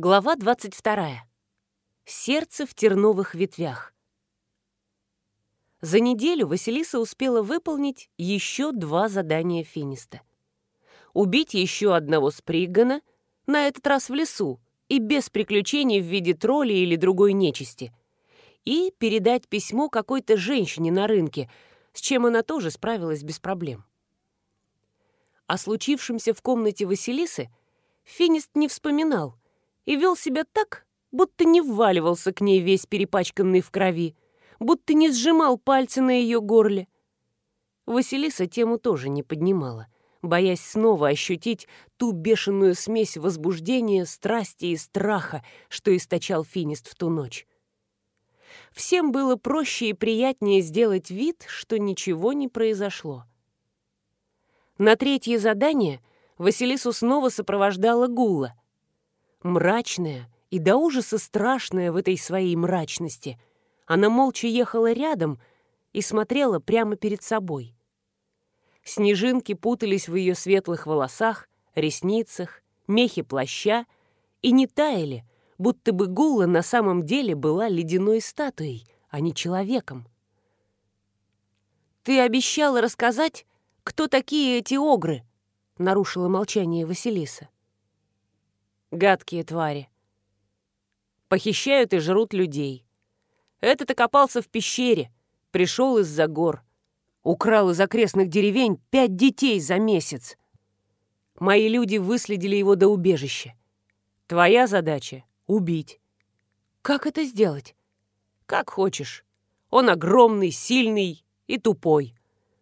Глава 22. Сердце в терновых ветвях. За неделю Василиса успела выполнить еще два задания Финиста. Убить еще одного Спригана, на этот раз в лесу, и без приключений в виде тролли или другой нечисти. И передать письмо какой-то женщине на рынке, с чем она тоже справилась без проблем. О случившемся в комнате Василисы Финист не вспоминал, и вел себя так, будто не вваливался к ней весь перепачканный в крови, будто не сжимал пальцы на ее горле. Василиса тему тоже не поднимала, боясь снова ощутить ту бешеную смесь возбуждения, страсти и страха, что источал Финист в ту ночь. Всем было проще и приятнее сделать вид, что ничего не произошло. На третье задание Василису снова сопровождала Гула — мрачная и до ужаса страшная в этой своей мрачности. Она молча ехала рядом и смотрела прямо перед собой. Снежинки путались в ее светлых волосах, ресницах, мехе плаща и не таяли, будто бы Гула на самом деле была ледяной статуей, а не человеком. «Ты обещала рассказать, кто такие эти огры?» — нарушила молчание Василиса. Гадкие твари. Похищают и жрут людей. Этот окопался в пещере, пришел из-за гор. Украл из окрестных деревень пять детей за месяц. Мои люди выследили его до убежища. Твоя задача — убить. Как это сделать? Как хочешь. Он огромный, сильный и тупой.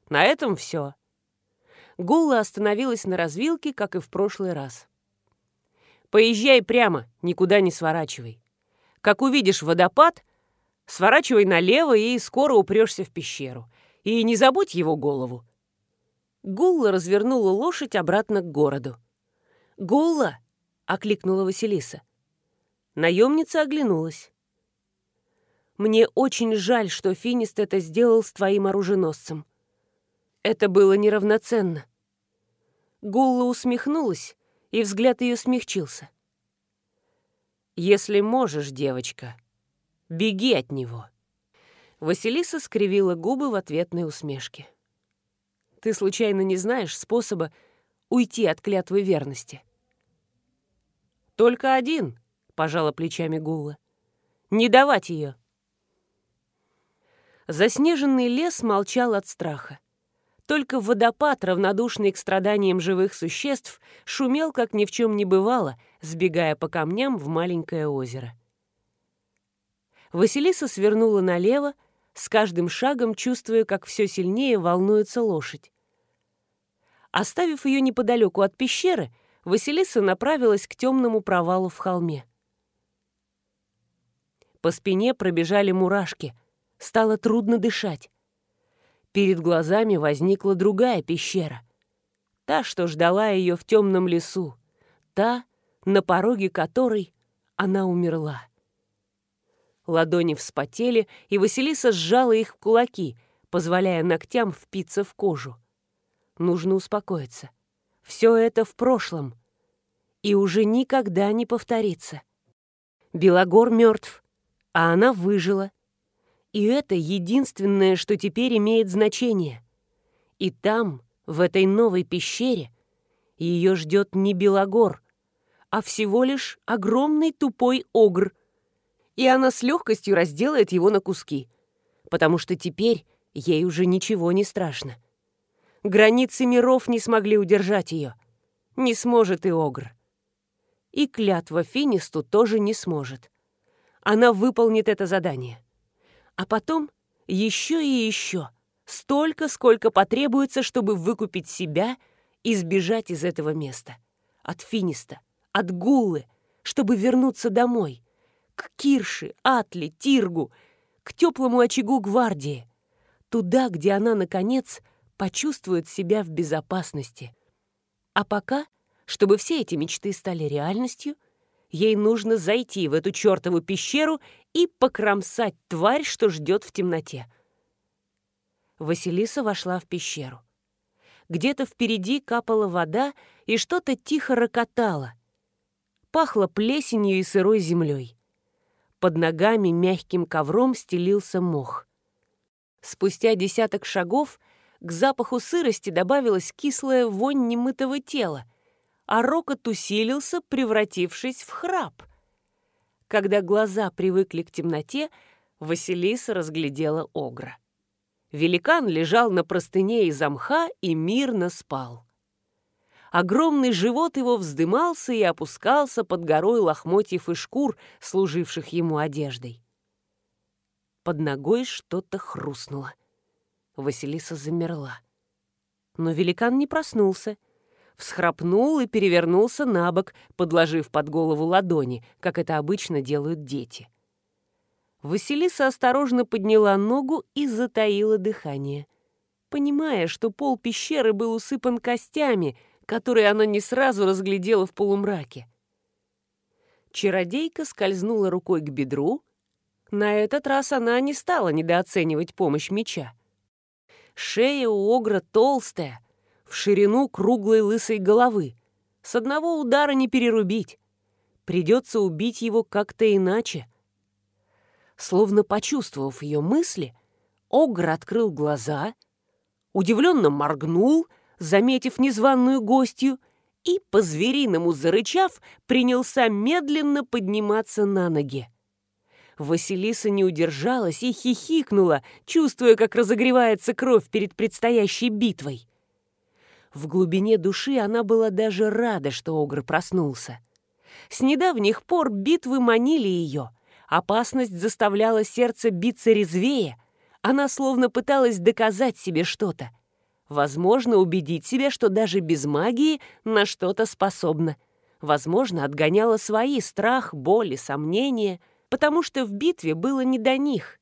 На этом все. Гулла остановилась на развилке, как и в прошлый раз. Поезжай прямо, никуда не сворачивай. Как увидишь водопад, сворачивай налево и скоро упрешься в пещеру. И не забудь его голову. Гулла развернула лошадь обратно к городу. «Гулла!» — окликнула Василиса. Наемница оглянулась. «Мне очень жаль, что Финист это сделал с твоим оруженосцем. Это было неравноценно». Гулла усмехнулась и взгляд ее смягчился. «Если можешь, девочка, беги от него». Василиса скривила губы в ответной усмешке. «Ты случайно не знаешь способа уйти от клятвы верности?» «Только один», — пожала плечами Гула. «Не давать ее». Заснеженный лес молчал от страха. Только водопад, равнодушный к страданиям живых существ, шумел, как ни в чем не бывало, сбегая по камням в маленькое озеро. Василиса свернула налево, с каждым шагом чувствуя, как все сильнее волнуется лошадь. Оставив ее неподалеку от пещеры, Василиса направилась к темному провалу в холме. По спине пробежали мурашки. Стало трудно дышать. Перед глазами возникла другая пещера. Та, что ждала ее в темном лесу. Та, на пороге которой она умерла. Ладони вспотели, и Василиса сжала их в кулаки, позволяя ногтям впиться в кожу. Нужно успокоиться. Все это в прошлом. И уже никогда не повторится. Белогор мертв, а она выжила. И это единственное, что теперь имеет значение. И там, в этой новой пещере, ее ждет не Белогор, а всего лишь огромный тупой огр. И она с легкостью разделает его на куски, потому что теперь ей уже ничего не страшно. Границы миров не смогли удержать ее. Не сможет и огр. И клятва Финисту тоже не сможет. Она выполнит это задание. А потом еще и еще. Столько, сколько потребуется, чтобы выкупить себя и сбежать из этого места. От Финиста, от Гуллы, чтобы вернуться домой. К Кирше, Атле, Тиргу, к теплому очагу гвардии. Туда, где она, наконец, почувствует себя в безопасности. А пока, чтобы все эти мечты стали реальностью, ей нужно зайти в эту чертову пещеру и покромсать тварь, что ждет в темноте. Василиса вошла в пещеру. Где-то впереди капала вода и что-то тихо рокотало. Пахло плесенью и сырой землей. Под ногами мягким ковром стелился мох. Спустя десяток шагов к запаху сырости добавилась кислая вонь немытого тела, а рокот усилился, превратившись в храп. Когда глаза привыкли к темноте, Василиса разглядела огра. Великан лежал на простыне из мха и мирно спал. Огромный живот его вздымался и опускался под горой лохмотьев и шкур, служивших ему одеждой. Под ногой что-то хрустнуло. Василиса замерла. Но великан не проснулся. Всхрапнул и перевернулся на бок, подложив под голову ладони, как это обычно делают дети. Василиса осторожно подняла ногу и затаила дыхание, понимая, что пол пещеры был усыпан костями, которые она не сразу разглядела в полумраке. Чародейка скользнула рукой к бедру. На этот раз она не стала недооценивать помощь меча. Шея у огра толстая, в ширину круглой лысой головы. С одного удара не перерубить. Придется убить его как-то иначе. Словно почувствовав ее мысли, Огр открыл глаза, удивленно моргнул, заметив незваную гостью, и, по-звериному зарычав, принялся медленно подниматься на ноги. Василиса не удержалась и хихикнула, чувствуя, как разогревается кровь перед предстоящей битвой. В глубине души она была даже рада, что Огр проснулся. С недавних пор битвы манили ее. Опасность заставляла сердце биться резвее. Она словно пыталась доказать себе что-то. Возможно, убедить себя, что даже без магии на что-то способна. Возможно, отгоняла свои страх, боль и сомнения – потому что в битве было не до них.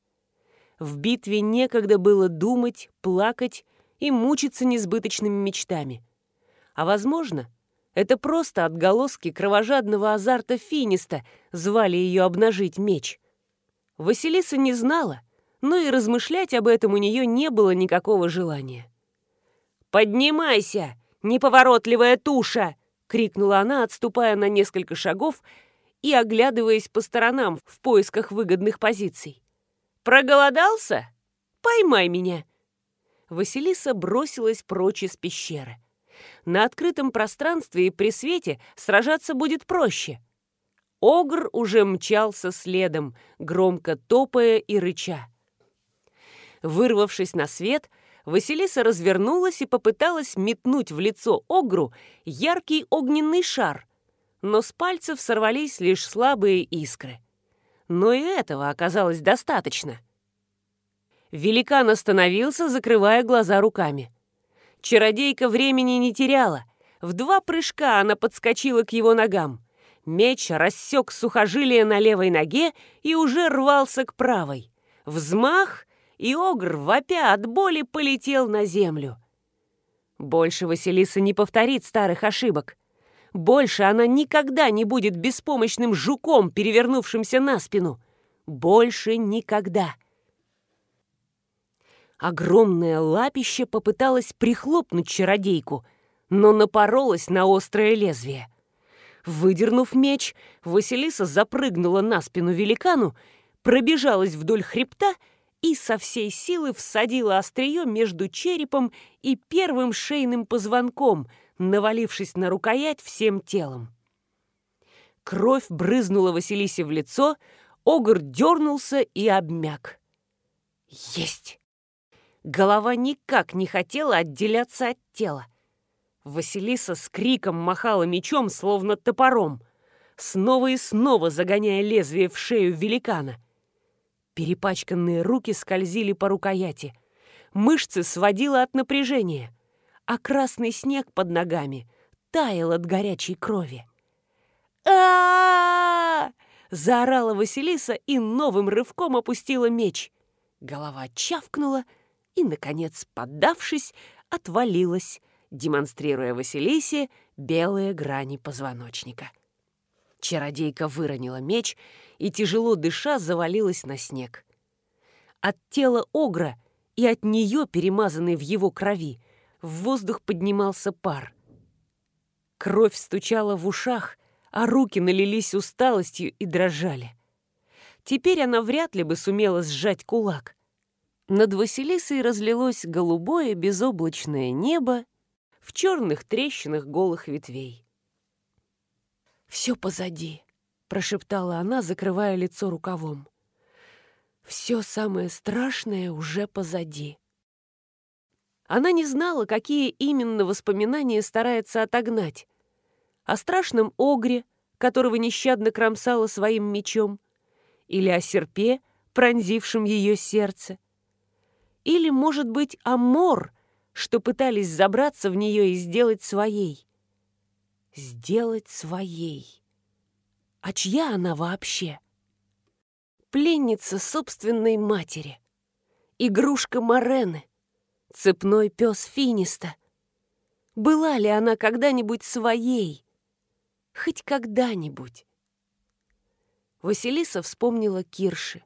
В битве некогда было думать, плакать и мучиться несбыточными мечтами. А возможно, это просто отголоски кровожадного азарта Финиста звали ее обнажить меч. Василиса не знала, но и размышлять об этом у нее не было никакого желания. «Поднимайся, неповоротливая туша!» — крикнула она, отступая на несколько шагов и оглядываясь по сторонам в поисках выгодных позиций. «Проголодался? Поймай меня!» Василиса бросилась прочь из пещеры. На открытом пространстве и при свете сражаться будет проще. Огр уже мчался следом, громко топая и рыча. Вырвавшись на свет, Василиса развернулась и попыталась метнуть в лицо Огру яркий огненный шар, но с пальцев сорвались лишь слабые искры. Но и этого оказалось достаточно. Великан остановился, закрывая глаза руками. Чародейка времени не теряла. В два прыжка она подскочила к его ногам. Меч рассек сухожилие на левой ноге и уже рвался к правой. Взмах, и огр, вопя от боли, полетел на землю. Больше Василиса не повторит старых ошибок. Больше она никогда не будет беспомощным жуком, перевернувшимся на спину. Больше никогда. Огромное лапище попыталось прихлопнуть чародейку, но напоролась на острое лезвие. Выдернув меч, Василиса запрыгнула на спину великану, пробежалась вдоль хребта и со всей силы всадила острие между черепом и первым шейным позвонком — навалившись на рукоять всем телом. Кровь брызнула Василисе в лицо, Огр дернулся и обмяк. Есть! Голова никак не хотела отделяться от тела. Василиса с криком махала мечом, словно топором, снова и снова загоняя лезвие в шею великана. Перепачканные руки скользили по рукояти. Мышцы сводило от напряжения а красный снег под ногами таял от горячей крови. а заорала Василиса и новым рывком опустила меч. Голова чавкнула и, наконец, поддавшись, отвалилась, демонстрируя Василисе белые грани позвоночника. Чародейка выронила меч и, тяжело дыша, завалилась на снег. От тела Огра и от нее, перемазанной в его крови, в воздух поднимался пар. Кровь стучала в ушах, а руки налились усталостью и дрожали. Теперь она вряд ли бы сумела сжать кулак. Над Василисой разлилось голубое безоблачное небо в черных трещинах голых ветвей. «Все позади», — прошептала она, закрывая лицо рукавом. «Все самое страшное уже позади». Она не знала, какие именно воспоминания старается отогнать. О страшном огре, которого нещадно кромсала своим мечом, или о серпе, пронзившем ее сердце, или, может быть, о мор, что пытались забраться в нее и сделать своей. Сделать своей. А чья она вообще? Пленница собственной матери. Игрушка Морены — цепной пес Финиста. Была ли она когда-нибудь своей? Хоть когда-нибудь? Василиса вспомнила Кирши,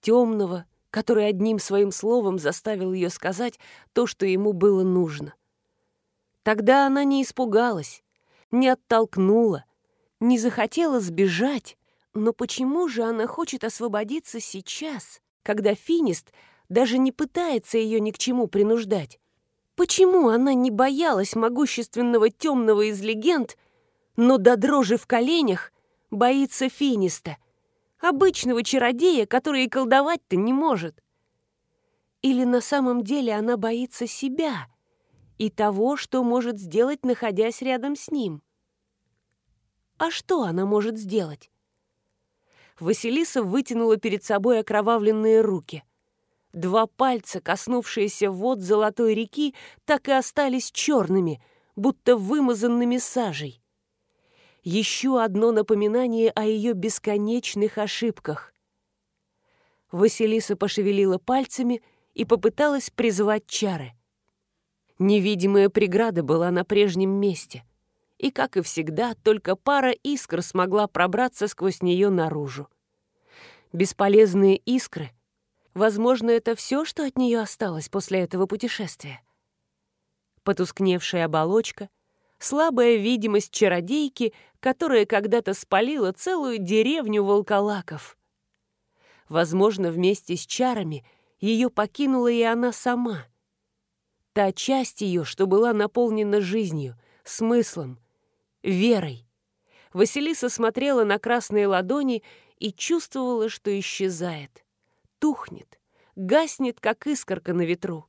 темного, который одним своим словом заставил ее сказать то, что ему было нужно. Тогда она не испугалась, не оттолкнула, не захотела сбежать, но почему же она хочет освободиться сейчас, когда Финист даже не пытается ее ни к чему принуждать. Почему она не боялась могущественного темного из легенд, но до дрожи в коленях боится Финиста, обычного чародея, который и колдовать-то не может? Или на самом деле она боится себя и того, что может сделать, находясь рядом с ним? А что она может сделать? Василиса вытянула перед собой окровавленные руки. Два пальца, коснувшиеся вод золотой реки, так и остались черными, будто вымазанными сажей. Еще одно напоминание о ее бесконечных ошибках. Василиса пошевелила пальцами и попыталась призвать чары. Невидимая преграда была на прежнем месте, и, как и всегда, только пара искр смогла пробраться сквозь нее наружу. Бесполезные искры — Возможно, это все, что от нее осталось после этого путешествия. Потускневшая оболочка, слабая видимость чародейки, которая когда-то спалила целую деревню волколаков. Возможно, вместе с чарами ее покинула и она сама. Та часть ее, что была наполнена жизнью, смыслом, верой. Василиса смотрела на красные ладони и чувствовала, что исчезает тухнет, гаснет, как искорка на ветру.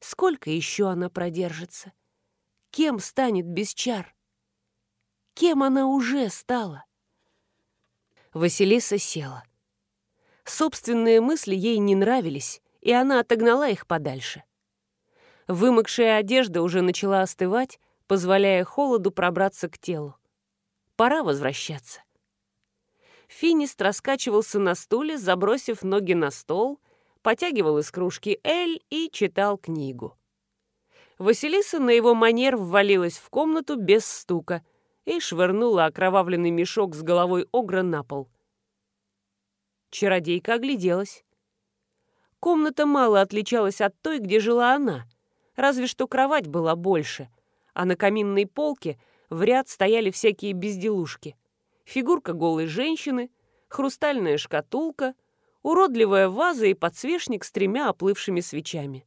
Сколько еще она продержится? Кем станет без чар? Кем она уже стала? Василиса села. Собственные мысли ей не нравились, и она отогнала их подальше. Вымокшая одежда уже начала остывать, позволяя холоду пробраться к телу. Пора возвращаться. Финист раскачивался на стуле, забросив ноги на стол, потягивал из кружки эль и читал книгу. Василиса на его манер ввалилась в комнату без стука и швырнула окровавленный мешок с головой огра на пол. Чародейка огляделась. Комната мало отличалась от той, где жила она, разве что кровать была больше, а на каминной полке в ряд стояли всякие безделушки — фигурка голой женщины, хрустальная шкатулка, уродливая ваза и подсвечник с тремя оплывшими свечами.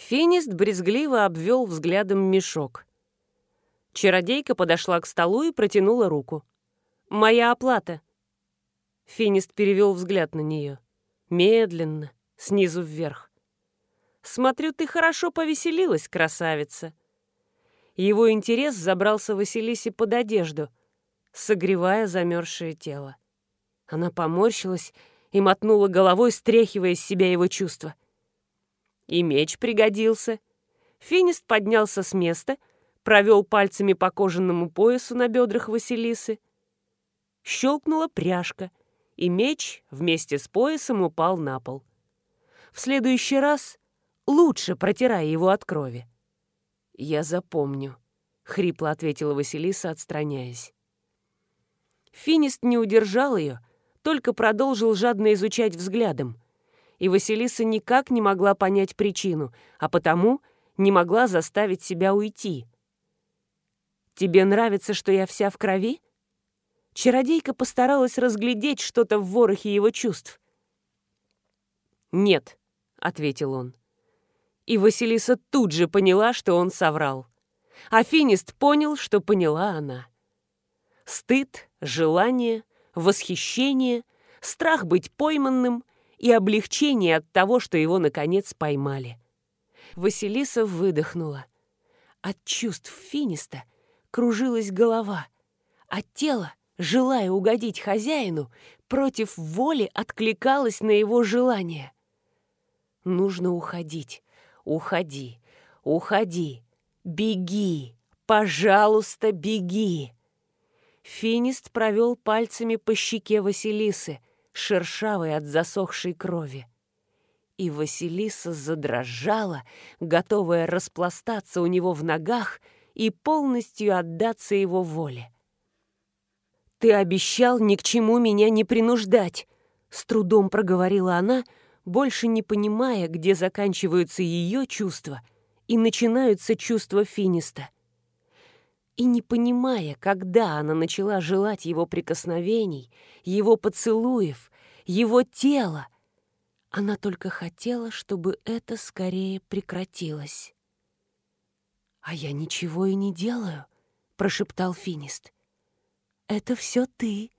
Финист брезгливо обвел взглядом мешок. Чародейка подошла к столу и протянула руку. «Моя оплата». Финист перевел взгляд на нее. Медленно, снизу вверх. «Смотрю, ты хорошо повеселилась, красавица». Его интерес забрался Василисе под одежду — согревая замерзшее тело. Она поморщилась и мотнула головой, стряхивая с себя его чувства. И меч пригодился. Финист поднялся с места, провел пальцами по кожаному поясу на бедрах Василисы. Щелкнула пряжка, и меч вместе с поясом упал на пол. В следующий раз лучше протирай его от крови. «Я запомню», — хрипло ответила Василиса, отстраняясь. Финист не удержал ее, только продолжил жадно изучать взглядом. И Василиса никак не могла понять причину, а потому не могла заставить себя уйти. «Тебе нравится, что я вся в крови?» Чародейка постаралась разглядеть что-то в ворохе его чувств. «Нет», — ответил он. И Василиса тут же поняла, что он соврал. А Финист понял, что поняла она. Стыд, желание, восхищение, страх быть пойманным и облегчение от того, что его, наконец, поймали. Василиса выдохнула. От чувств Финиста кружилась голова, а тело, желая угодить хозяину, против воли откликалось на его желание. Нужно уходить. Уходи, уходи, беги, пожалуйста, беги. Финист провел пальцами по щеке Василисы, шершавой от засохшей крови. И Василиса задрожала, готовая распластаться у него в ногах и полностью отдаться его воле. «Ты обещал ни к чему меня не принуждать», — с трудом проговорила она, больше не понимая, где заканчиваются ее чувства и начинаются чувства Финиста и не понимая, когда она начала желать его прикосновений, его поцелуев, его тела, она только хотела, чтобы это скорее прекратилось. «А я ничего и не делаю», — прошептал Финист. «Это все ты».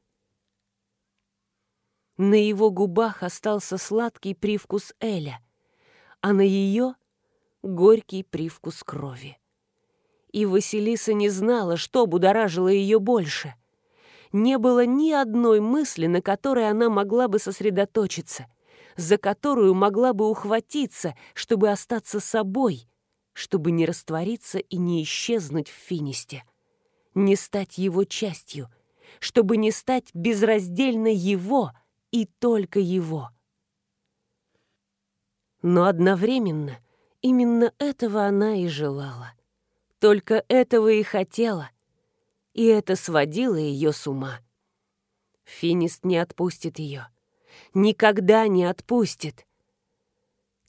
На его губах остался сладкий привкус Эля, а на ее — горький привкус крови. И Василиса не знала, что будоражило ее больше. Не было ни одной мысли, на которой она могла бы сосредоточиться, за которую могла бы ухватиться, чтобы остаться собой, чтобы не раствориться и не исчезнуть в финисте, не стать его частью, чтобы не стать безраздельно его и только его. Но одновременно именно этого она и желала. Только этого и хотела, и это сводило ее с ума. Финист не отпустит ее. Никогда не отпустит.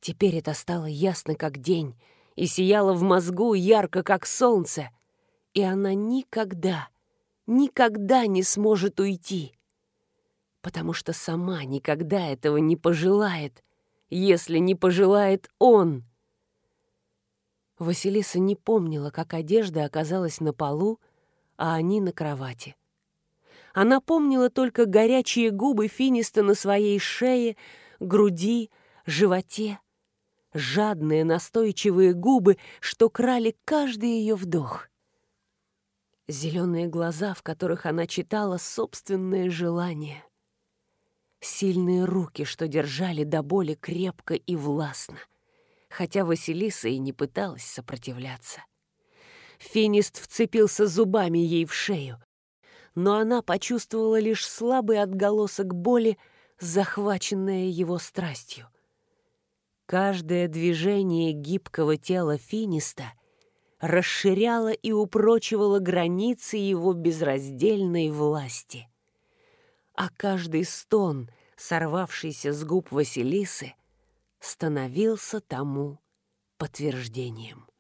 Теперь это стало ясно, как день, и сияло в мозгу ярко, как солнце. И она никогда, никогда не сможет уйти, потому что сама никогда этого не пожелает, если не пожелает он. Василиса не помнила, как одежда оказалась на полу, а они на кровати. Она помнила только горячие губы Финиста на своей шее, груди, животе. Жадные, настойчивые губы, что крали каждый ее вдох. Зеленые глаза, в которых она читала собственное желание. Сильные руки, что держали до боли крепко и властно хотя Василиса и не пыталась сопротивляться. Финист вцепился зубами ей в шею, но она почувствовала лишь слабый отголосок боли, захваченная его страстью. Каждое движение гибкого тела Финиста расширяло и упрочивало границы его безраздельной власти. А каждый стон, сорвавшийся с губ Василисы, становился тому подтверждением.